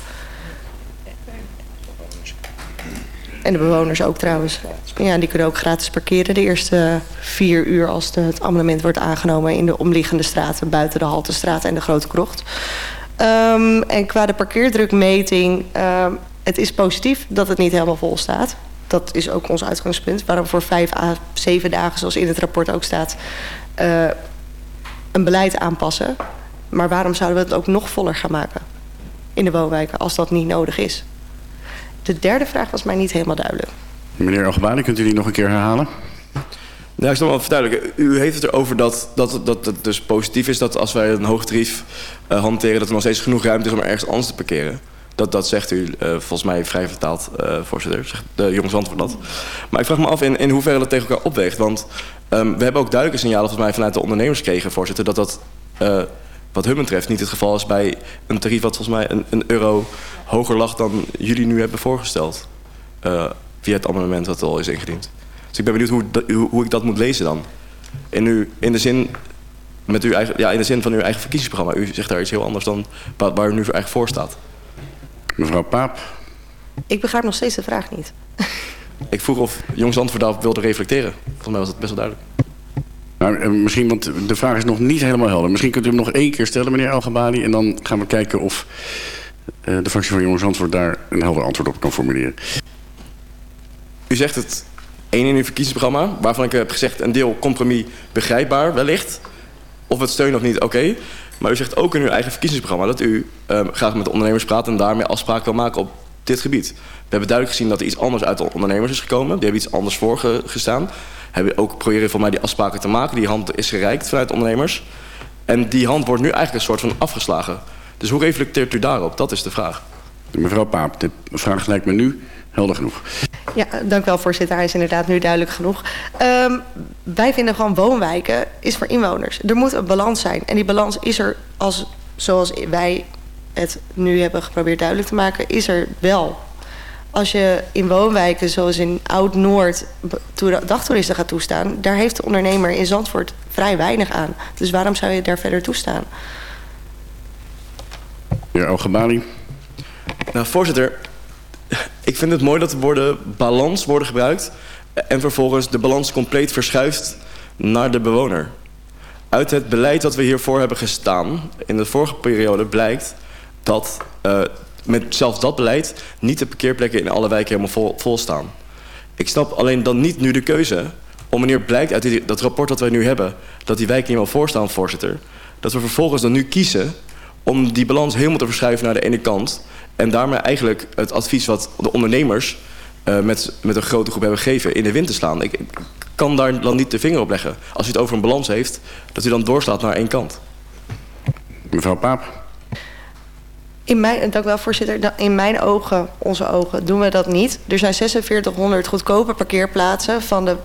S11: En de bewoners ook trouwens. Ja, die kunnen ook gratis parkeren de eerste vier uur... als de, het amendement wordt aangenomen in de omliggende straten... buiten de Haltestraat en de Grote Krocht. Um, en qua de parkeerdrukmeting... Um, het is positief dat het niet helemaal vol staat. Dat is ook ons uitgangspunt. Waarom voor vijf à zeven dagen, zoals in het rapport ook staat... Uh, een beleid aanpassen. Maar waarom zouden we het ook nog voller gaan maken? In de woonwijken, als dat niet nodig is. De derde vraag was mij niet helemaal duidelijk.
S8: Meneer Algebani, kunt u die nog een keer herhalen?
S13: Ja, ik zal wel verduidelijken. U heeft het erover dat, dat, dat het dus positief is dat als wij een hoog tarief uh, hanteren... dat er nog steeds genoeg ruimte is om ergens anders te parkeren. Dat, dat zegt u uh, volgens mij vrij vertaald, uh, voorzitter. Zegt de jongens antwoord dat. Maar ik vraag me af in, in hoeverre dat tegen elkaar opweegt. Want um, we hebben ook duidelijke signalen volgens mij vanuit de ondernemers gekregen, voorzitter... dat dat wat hun betreft niet het geval is bij een tarief wat volgens mij een, een euro hoger lag... dan jullie nu hebben voorgesteld. via het amendement dat al is ingediend. Dus ik ben benieuwd hoe, hoe, hoe ik dat moet lezen dan. In, u, in, de zin, met uw eigen, ja, in de zin van uw eigen verkiezingsprogramma. U zegt daar iets heel anders dan waar, waar u nu eigenlijk voor staat.
S8: Mevrouw Paap.
S11: Ik begrijp nog steeds de vraag niet.
S13: Ik vroeg of Jongs Antwoord daarop wilde reflecteren. Volgens mij was dat best wel duidelijk.
S8: Nou, misschien, want de vraag is nog niet helemaal helder. Misschien kunt u hem nog één keer stellen, meneer Algebali. En dan gaan we kijken of uh, de fractie van Jongs Antwoord daar een helder antwoord op kan formuleren.
S13: U zegt het één in uw verkiezingsprogramma, waarvan ik heb gezegd een deel compromis begrijpbaar wellicht. Of het steunen of niet, oké. Maar u zegt ook in uw eigen verkiezingsprogramma dat u um, graag met de ondernemers praat en daarmee afspraken wil maken op dit gebied. We hebben duidelijk gezien dat er iets anders uit de ondernemers is gekomen. Die hebben iets anders voorgestaan. Hebben ook proberen voor mij die afspraken te maken. Die hand is gereikt vanuit de ondernemers. En die hand wordt nu eigenlijk een soort van afgeslagen. Dus hoe reflecteert u daarop? Dat is de vraag.
S8: Mevrouw Paap, de vraag lijkt me nu helder genoeg.
S11: Ja, dank u wel voorzitter. Hij is inderdaad nu duidelijk genoeg. Um, wij vinden gewoon woonwijken is voor inwoners. Er moet een balans zijn. En die balans is er, als, zoals wij het nu hebben geprobeerd duidelijk te maken, is er wel. Als je in woonwijken zoals in Oud-Noord dagtoeristen gaat toestaan... daar heeft de ondernemer in Zandvoort vrij weinig aan. Dus waarom zou je daar verder toestaan?
S8: Heer Algebali.
S13: Nou, voorzitter, ik vind het mooi dat de woorden balans worden gebruikt... en vervolgens de balans compleet verschuift naar de bewoner. Uit het beleid dat we hiervoor hebben gestaan... in de vorige periode blijkt dat uh, met zelfs dat beleid... niet de parkeerplekken in alle wijken helemaal vol, vol staan. Ik snap alleen dan niet nu de keuze... om wanneer blijkt uit dat rapport dat wij nu hebben... dat die wijken helemaal voorstaan, voorzitter... dat we vervolgens dan nu kiezen om die balans helemaal te verschuiven naar de ene kant... en daarmee eigenlijk het advies wat de ondernemers eh, met, met een grote groep hebben gegeven in de wind te slaan. Ik, ik kan daar dan niet de vinger op leggen. Als u het over een balans heeft, dat u dan doorslaat naar één kant.
S8: Mevrouw Paap.
S11: In mijn, dank u wel, voorzitter. In mijn ogen, onze ogen, doen we dat niet. Er zijn 4600 goedkope parkeerplaatsen van de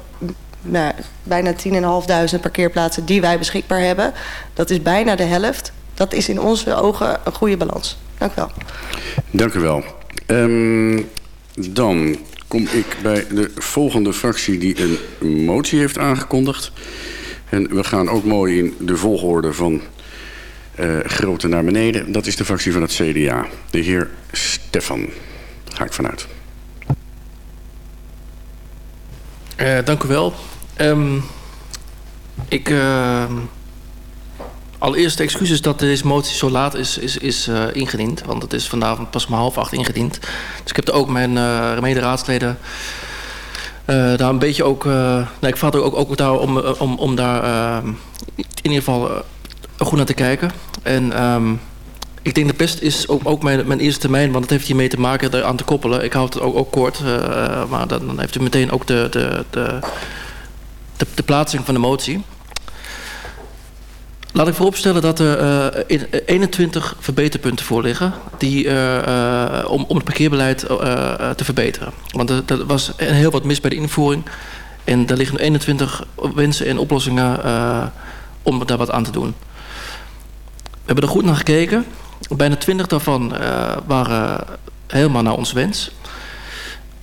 S11: nou, bijna 10.500 parkeerplaatsen die wij beschikbaar hebben. Dat is bijna de helft. Dat is in onze ogen een goede balans. Dank u wel.
S8: Dank u wel. Ehm, dan kom ik bij de volgende fractie die een motie heeft aangekondigd. En we gaan ook mooi in de volgorde van eh grootte naar beneden. Dat is de fractie van het CDA. De heer Stefan. Ga ik vanuit.
S14: Eh, dank u wel. Ehm, ik, ehm, allereerst excuses dat deze motie zo laat is, is, is eh, ingediend. Want het is vanavond pas om half acht ingediend. Dus ik heb er ook mijn uh, mederaadsleden eh, daar een beetje ook... eh nee, ik vaat er ook, ook daar om, eh, om, om daar in ieder geval eh, goed naar te kijken. En... ehm, ik denk dat best is ook, ook mijn, mijn eerste termijn, want het heeft hiermee te maken eraan te koppelen. Ik houd het ook, ook kort, maar dan, dan heeft u meteen ook de, de, de, de, de plaatsing van de motie. Laat ik vooropstellen dat er uh, in, 21 verbeterpunten voor liggen die, uh, uh, om, om het parkeerbeleid te verbeteren. Want er, er was heel wat mis bij de invoering. En er liggen 21 wensen en oplossingen om daar wat aan te doen. We hebben er goed naar gekeken. Bijna 20 daarvan uh, waren helemaal naar ons wens.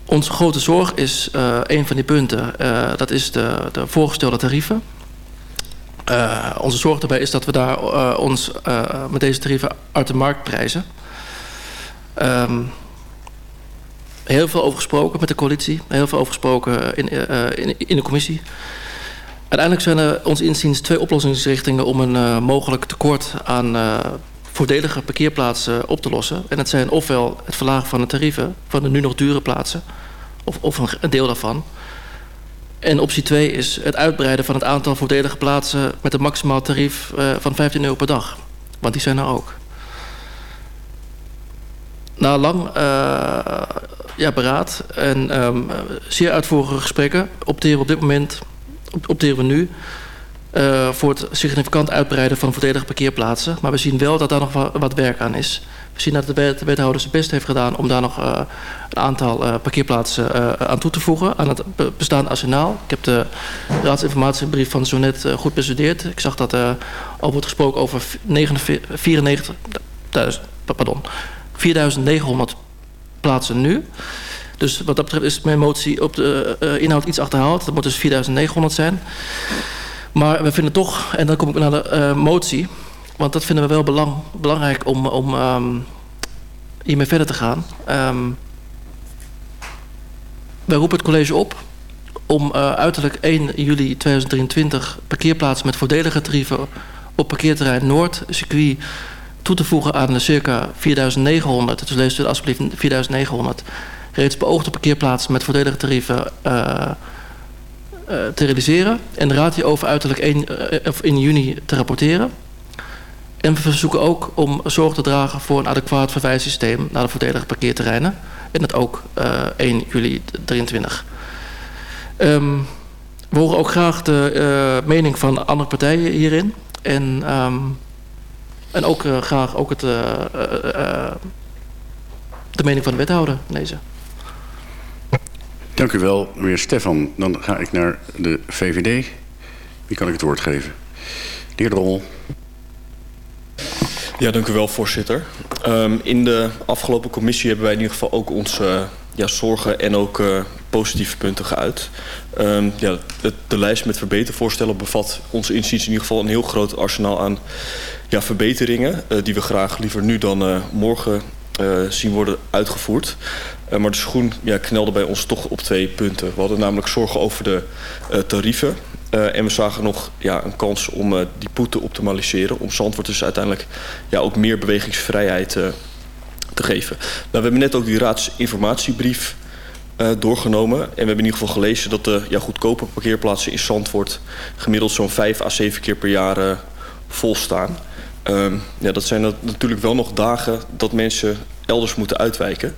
S14: Onze grote zorg is uh, een van die punten. Uh, dat is de, de voorgestelde tarieven. Onze zorg daarbij is dat we daar ons met deze tarieven uit de markt prijzen. Um, heel veel over gesproken met de coalitie. Heel veel over gesproken in, in, in de commissie. Uiteindelijk zijn er ons inziens twee oplossingsrichtingen om een mogelijk tekort aan voordelige parkeerplaatsen op te lossen. En dat zijn ofwel het verlagen van de tarieven van de nu nog dure plaatsen, of, of een deel daarvan. En optie 2 is het uitbreiden van het aantal voordelige plaatsen met een maximaal tarief uh, van 15 euro per dag. Want die zijn er ook. Na lang uh, ja, beraad en um, zeer uitvoerige gesprekken opteren we op dit moment, opteren we nu uh, voor het significant uitbreiden van voordelige parkeerplaatsen. Maar we zien wel dat daar nog wat werk aan is. We zien dat de, wet, de wethouder zijn best heeft gedaan om daar nog uh, een aantal uh, parkeerplaatsen uh, aan toe te voegen aan het bestaande arsenaal. Ik heb de raadsinformatiebrief van zo net uh, goed bestudeerd. Ik zag dat er al wordt gesproken over 94, pardon, 4900 plaatsen nu. Dus wat dat betreft is mijn motie op de inhoud iets achterhaald. Dat moet dus 4900 zijn. Maar we vinden toch, en dan kom ik naar de motie... want dat vinden we wel belang, belangrijk om, om um, hiermee verder te gaan. Um, wij roepen het college op om uh, uiterlijk 1 juli 2023... parkeerplaatsen met voordelige tarieven op parkeerterrein Noord, circuit... toe te voegen aan de circa 4900, dus lees u alsjeblieft 4900... reeds beoogde parkeerplaatsen met voordelige tarieven... Uh, uh, te realiseren en de raad hierover uiterlijk 1, uh, of in juni te rapporteren. En we verzoeken ook om zorg te dragen voor een adequaat verwijssysteem naar de voordelige parkeerterreinen. En dat ook uh, 1 juli 23. Um, we horen ook graag de uh, mening van andere partijen hierin. En, um, en ook uh, graag ook het, de mening van de wethouder lezen.
S8: Dank u wel, meneer Stefan. Dan ga ik naar de VVD. Wie kan ik het woord geven? De heer Drol.
S15: Ja, dank u wel, voorzitter. Um, in de afgelopen commissie hebben wij in ieder geval ook onze uh, ja, zorgen en ook uh, positieve punten geuit. Um, ja, de, lijst met verbetervoorstellen bevat onze inziens in ieder geval een heel groot arsenaal aan ja, verbeteringen... Uh, die we graag liever nu dan morgen zien worden uitgevoerd. Uh, maar de schoen ja, knelde bij ons toch op twee punten. We hadden namelijk zorgen over de uh, tarieven. Uh, en we zagen nog ja, een kans om uh, die poet te optimaliseren. Om Zandvoort dus uiteindelijk ja, ook meer bewegingsvrijheid uh, te geven. Nou, we hebben net ook die raadsinformatiebrief doorgenomen. En we hebben in ieder geval gelezen dat de ja, goedkope parkeerplaatsen in Zandvoort... gemiddeld zo'n 5 à 7 keer per jaar uh, vol staan. Uh, ja, dat zijn natuurlijk wel nog dagen dat mensen elders moeten uitwijken.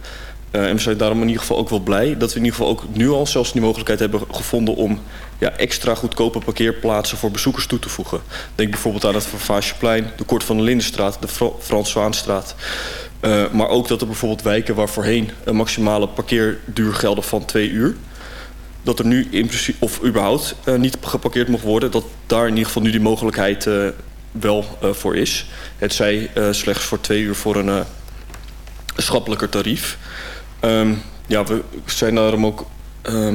S15: Uh, en we zijn daarom in ieder geval ook wel blij dat we in ieder geval ook nu al zelfs die mogelijkheid hebben gevonden om ja, extra goedkope parkeerplaatsen voor bezoekers toe te voegen. Denk bijvoorbeeld aan het Vervageplein, de Kort van de Lindenstraat, de Fra Frans Zwaanstraat. Uh, maar ook dat er bijvoorbeeld wijken waar voorheen een maximale parkeerduur gelden van twee uur. Dat er nu in principe, of überhaupt uh, niet geparkeerd mag worden, dat daar in ieder geval nu die mogelijkheid wel voor is. Het zij slechts voor twee uur voor een schappelijker tarief. Um, ja, we zijn daarom ook um,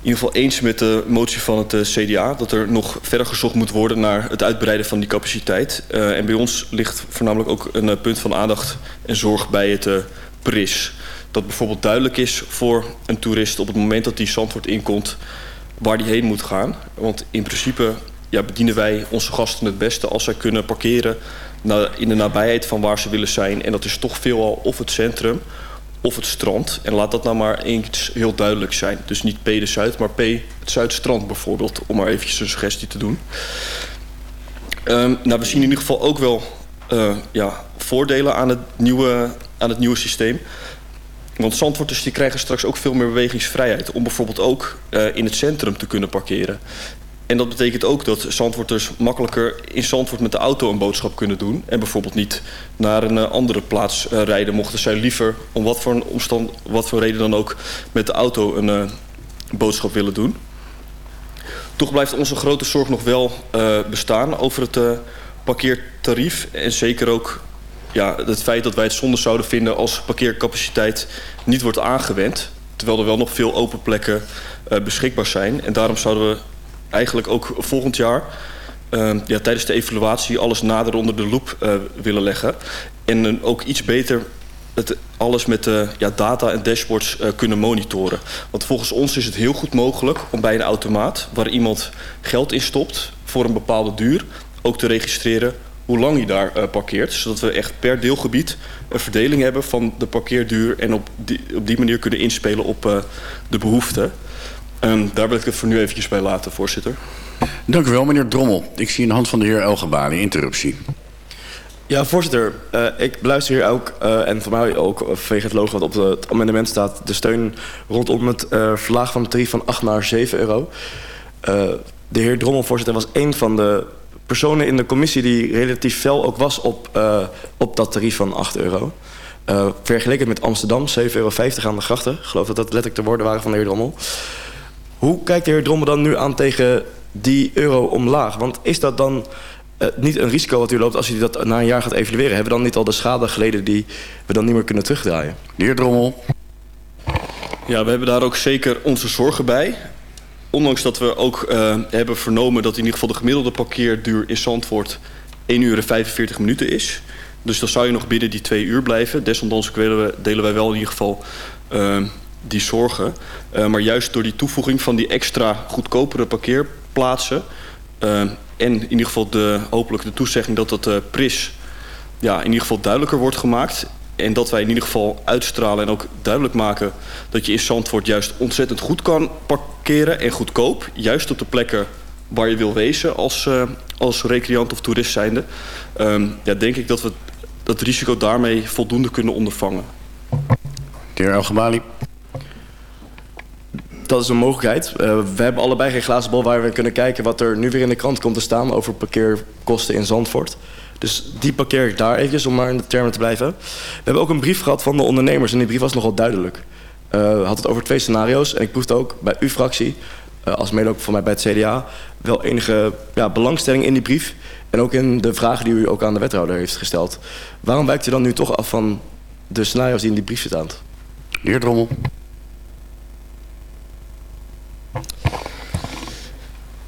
S15: in ieder geval eens met de motie van het uh, CDA... dat er nog verder gezocht moet worden naar het uitbreiden van die capaciteit. Uh, en bij ons ligt voornamelijk ook een uh, punt van aandacht en zorg bij het PRIS. Dat bijvoorbeeld duidelijk is voor een toerist op het moment dat die Zandvoort inkomt... waar die heen moet gaan. Want in principe ja, bedienen wij onze gasten het beste als zij kunnen parkeren in de nabijheid van waar ze willen zijn. En dat is toch veelal of het centrum of het strand. En laat dat nou maar eens heel duidelijk zijn. Dus niet P de Zuid, maar P het Zuidstrand bijvoorbeeld. Om maar eventjes een suggestie te doen. Um, nou, we zien in ieder geval ook wel uh, ja, voordelen aan het, nieuwe, aan het nieuwe systeem. Want Zandvoorters die krijgen straks ook veel meer bewegingsvrijheid... om bijvoorbeeld ook uh, in het centrum te kunnen parkeren. En dat betekent ook dat Zandvoorters makkelijker in Zandvoort met de auto een boodschap kunnen doen. En bijvoorbeeld niet naar een uh, andere plaats uh, rijden. Mochten zij liever, om wat voor, een omstand, wat voor reden dan ook, met de auto een uh, boodschap willen doen. Toch blijft onze grote zorg nog wel bestaan over het parkeertarief. En zeker ook ja, het feit dat wij het zonde zouden vinden als parkeercapaciteit niet wordt aangewend. Terwijl er wel nog veel open plekken beschikbaar zijn. En daarom zouden we eigenlijk ook volgend jaar uh, ja, tijdens de evaluatie alles nader onder de loep uh, willen leggen. En uh, ook iets beter het alles met uh, ja, data en dashboards kunnen monitoren. Want volgens ons is het heel goed mogelijk om bij een automaat... waar iemand geld in stopt voor een bepaalde duur... ook te registreren hoe lang hij daar parkeert. Zodat we echt per deelgebied een verdeling hebben van de parkeerduur... en op die, op die manier kunnen inspelen op de behoeften. Um, daar wil ik het voor nu eventjes bij laten, voorzitter.
S8: Dank u wel, meneer Drommel. Ik zie in de hand van de heer Elgebali interruptie.
S13: Ja, voorzitter. Uh, ik beluister hier ook, uh, en voor mij ook vanwege het logo wat op het amendement staat... de steun rondom het uh, verlagen van het tarief van 8 naar 7 euro. de heer Drommel, voorzitter, was een van de personen in de commissie... die relatief fel ook was op, op dat tarief van 8 euro. vergeleken met Amsterdam, 7,50 euro aan de grachten. Ik geloof dat dat letterlijk de woorden waren van de heer Drommel. Hoe kijkt de heer Drommel dan nu aan tegen die euro omlaag? Want is dat dan uh, niet een risico wat u loopt als u dat na een jaar gaat evalueren? Hebben we dan niet al de schade geleden die we dan niet meer kunnen terugdraaien?
S8: De heer Drommel.
S15: Ja, we hebben daar ook zeker onze zorgen bij. Ondanks dat we ook uh, hebben vernomen dat in ieder geval de gemiddelde parkeerduur in Zandvoort 1 uur en 45 minuten is. Dus dan zou je nog binnen die twee uur blijven. Desondanks delen wij wel in ieder geval uh, die zorgen. Uh, maar juist door die toevoeging van die extra goedkopere parkeerplaatsen... Uh, en in ieder geval de, hopelijk de toezegging dat dat uh, PRIS ja, in ieder geval duidelijker wordt gemaakt... en dat wij in ieder geval uitstralen en ook duidelijk maken... dat je in Zandvoort juist ontzettend goed kan parkeren en goedkoop. Juist op de plekken waar je wil wezen als, als recreant of toerist zijnde. Um, ja, denk ik dat we dat risico daarmee voldoende kunnen ondervangen.
S8: De heer Elgebali
S13: dat is een mogelijkheid. Uh, we hebben allebei geen glazen bal waar we kunnen kijken wat er nu weer in de krant komt te staan over parkeerkosten in Zandvoort. Dus die parkeer ik daar eventjes om maar in de termen te blijven. We hebben ook een brief gehad van de ondernemers en die brief was nogal duidelijk. Uh, had het over twee scenario's en ik proefde ook bij uw fractie, uh, als mede ook voor mij bij het CDA, wel enige ja, belangstelling in die brief. En ook in de vragen die u ook aan de wethouder heeft gesteld. Waarom wijkt u dan nu toch af van de scenario's die in die brief staan?
S8: De heer Drommel.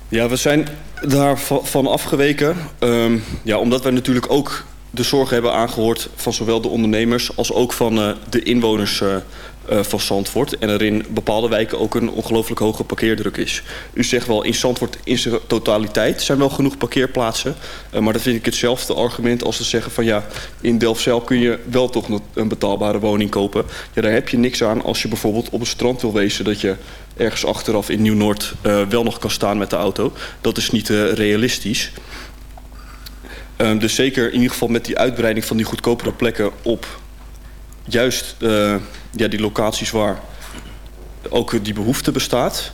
S15: Ja, we zijn daarvan afgeweken. Um, ja, omdat wij natuurlijk ook de zorgen hebben aangehoord van zowel de ondernemers als ook van uh, de inwoners uh, uh, van Zandvoort. En er in bepaalde wijken ook een ongelooflijk hoge parkeerdruk is. U zegt wel, in Zandvoort in zijn totaliteit zijn wel genoeg parkeerplaatsen. Maar dat vind ik hetzelfde argument als te zeggen van ja, in Delfzijl kun je wel toch een betaalbare woning kopen. Ja, daar heb je niks aan als je bijvoorbeeld op het strand wil wezen dat je ergens achteraf in Nieuw-Noord wel nog kan staan met de auto. Dat is niet realistisch. Um, dus zeker in ieder geval met die uitbreiding van die goedkopere plekken op juist eh, ja, die locaties waar ook die behoefte bestaat.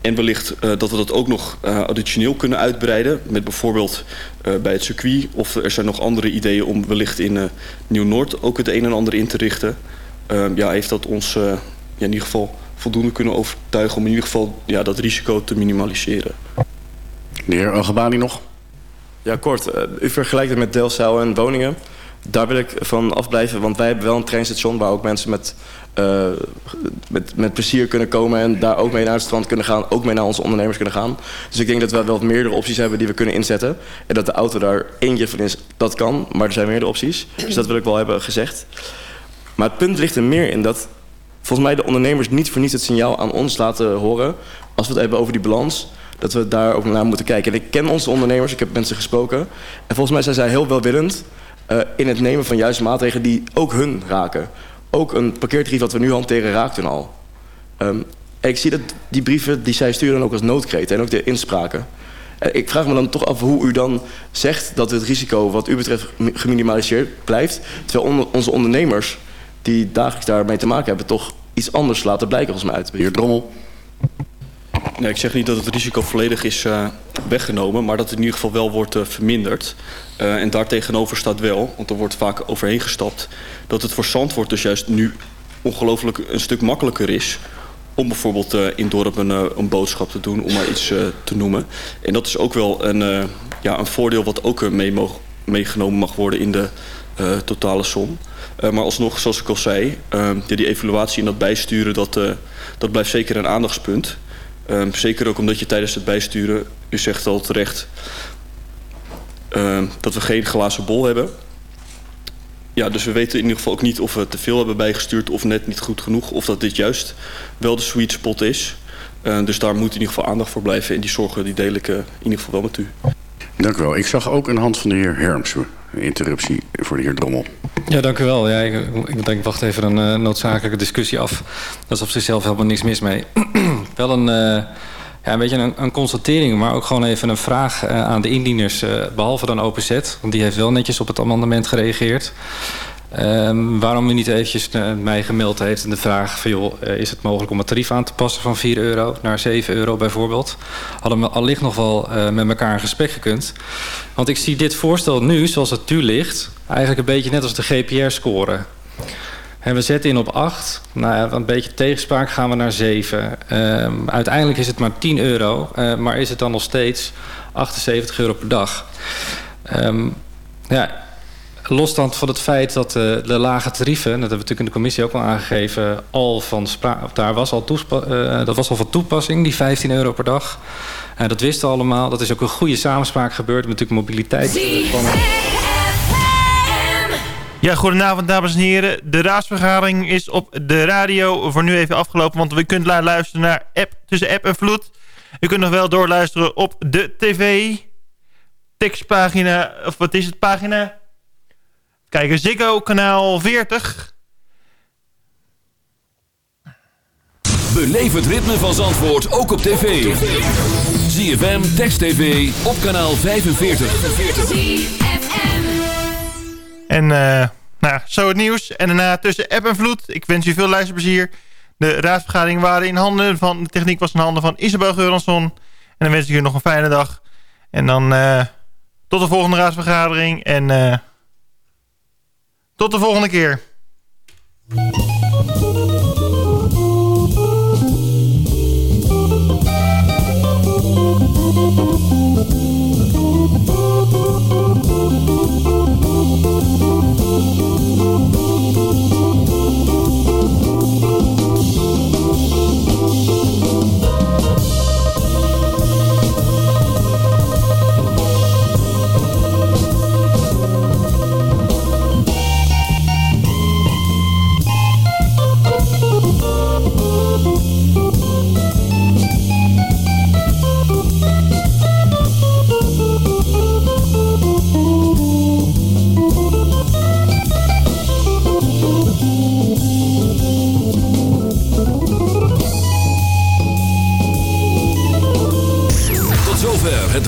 S15: En wellicht uh, dat we dat ook nog uh, additioneel kunnen uitbreiden. Met bijvoorbeeld bij het circuit. Of er zijn nog andere ideeën om wellicht in Nieuw-Noord ook het een en ander in te richten. Ehm, ja, heeft dat ons ja, in ieder geval voldoende kunnen overtuigen... om in ieder geval ja, dat risico te minimaliseren.
S13: De heer nog? Ja, kort. u vergelijkt het met Delfzijl en woningen. Daar wil ik van afblijven, want wij hebben wel een treinstation... waar ook mensen met uh, met, met plezier kunnen komen en daar ook mee naar het strand kunnen gaan. Ook mee naar onze ondernemers kunnen gaan. Dus ik denk dat we wel meerdere opties hebben die we kunnen inzetten. En dat de auto daar eentje van is, dat kan. Maar er zijn meerdere opties. Dus dat wil ik wel hebben gezegd. Maar het punt ligt er meer in dat volgens mij de ondernemers niet voor niets het signaal aan ons laten horen. Als we het hebben over die balans. Dat we daar ook naar moeten kijken. En ik ken onze ondernemers, ik heb mensen gesproken. En volgens mij zijn zij heel welwillend uh, in het nemen van juiste maatregelen die ook hun raken ook een parkeertarief dat we nu hanteren raakt hun al. Um, ik zie dat die brieven die zij sturen ook als noodkreet en ook de inspraken. Ik vraag me dan toch af hoe u dan zegt dat het risico wat u betreft geminimaliseerd blijft. Terwijl onze ondernemers die dagelijks daarmee te maken hebben toch iets anders laten blijken volgens mij uit. Heer Drommel.
S15: Nee, ik zeg niet dat het risico volledig is uh, weggenomen, maar dat het in ieder geval wel wordt uh, verminderd. Uh, en daartegenover staat wel, want er wordt vaak overheen gestapt, dat het voor Zandvoort dus juist nu ongelooflijk een stuk makkelijker is om bijvoorbeeld in dorp een, een boodschap te doen, om maar iets te noemen. En dat is ook wel een, ja, een voordeel wat ook mee meegenomen mag worden in de totale som. maar alsnog, zoals ik al zei, die, die evaluatie en dat bijsturen, dat, dat blijft zeker een aandachtspunt. Um, zeker ook omdat je tijdens het bijsturen, u zegt al terecht, uh, dat we geen glazen bol hebben. Ja, dus we weten in ieder geval ook niet of we te veel hebben bijgestuurd of net niet goed genoeg. Of dat dit juist wel de sweet spot is. Uh, dus daar moet in ieder geval aandacht voor blijven. En die zorgen die deel ik uh, in ieder geval wel met u.
S13: Dank u wel. Ik zag ook een hand van de heer Hermsen. Interruptie voor de heer Drommel.
S9: Ja, dank u wel. Ja, ik, ik denk, wacht even een uh, noodzakelijke discussie af. Daar is op zichzelf helemaal niks mis mee. wel een, uh, ja, een beetje een, een, constatering, maar ook gewoon even een vraag uh, aan de indieners. behalve dan OPZ, want die heeft wel netjes op het amendement gereageerd. Um, waarom u niet eventjes mij gemeld heeft en de vraag van joh, is het mogelijk om het tarief aan te passen van 4 euro naar 7 euro bijvoorbeeld. Hadden we allicht nog wel met elkaar in gesprek gekund. Want ik zie dit voorstel nu, zoals het nu ligt, eigenlijk een beetje net als de GPR-score. En we zetten in op 8. Nou ja, een beetje tegenspraak gaan we naar 7. Um, uiteindelijk is het maar 10 euro, maar is het dan nog steeds 78 euro per dag. Um, ja, losstand van het feit dat uh, de lage tarieven, dat hebben we natuurlijk in de commissie ook al aangegeven, al van daar was al dat was al van toepassing, die 15 euro per dag. Dat wisten we allemaal. Dat is ook een goede samenspraak gebeurd met natuurlijk mobiliteit.
S5: Ja, goedenavond dames en heren. De raadsvergadering is op de radio voor nu even afgelopen, want we kunt luisteren naar app tussen app en vloed. U kunt nog wel doorluisteren op de tv, tekstpagina, of wat is het, pagina Kijk, Ziggo, kanaal 40.
S16: Beleef het ritme van Zandvoort ook op tv. ZFM, Text TV, op kanaal 45.
S5: En uh, nou, zo het nieuws. En daarna tussen app en vloed. Ik wens u veel luisterplezier. De raadsvergadering waren in handen van... De techniek was in handen van Isabel Geuransson. En dan wens ik u nog een fijne dag. En dan uh, tot de volgende raadsvergadering. En... Uh, tot de volgende keer.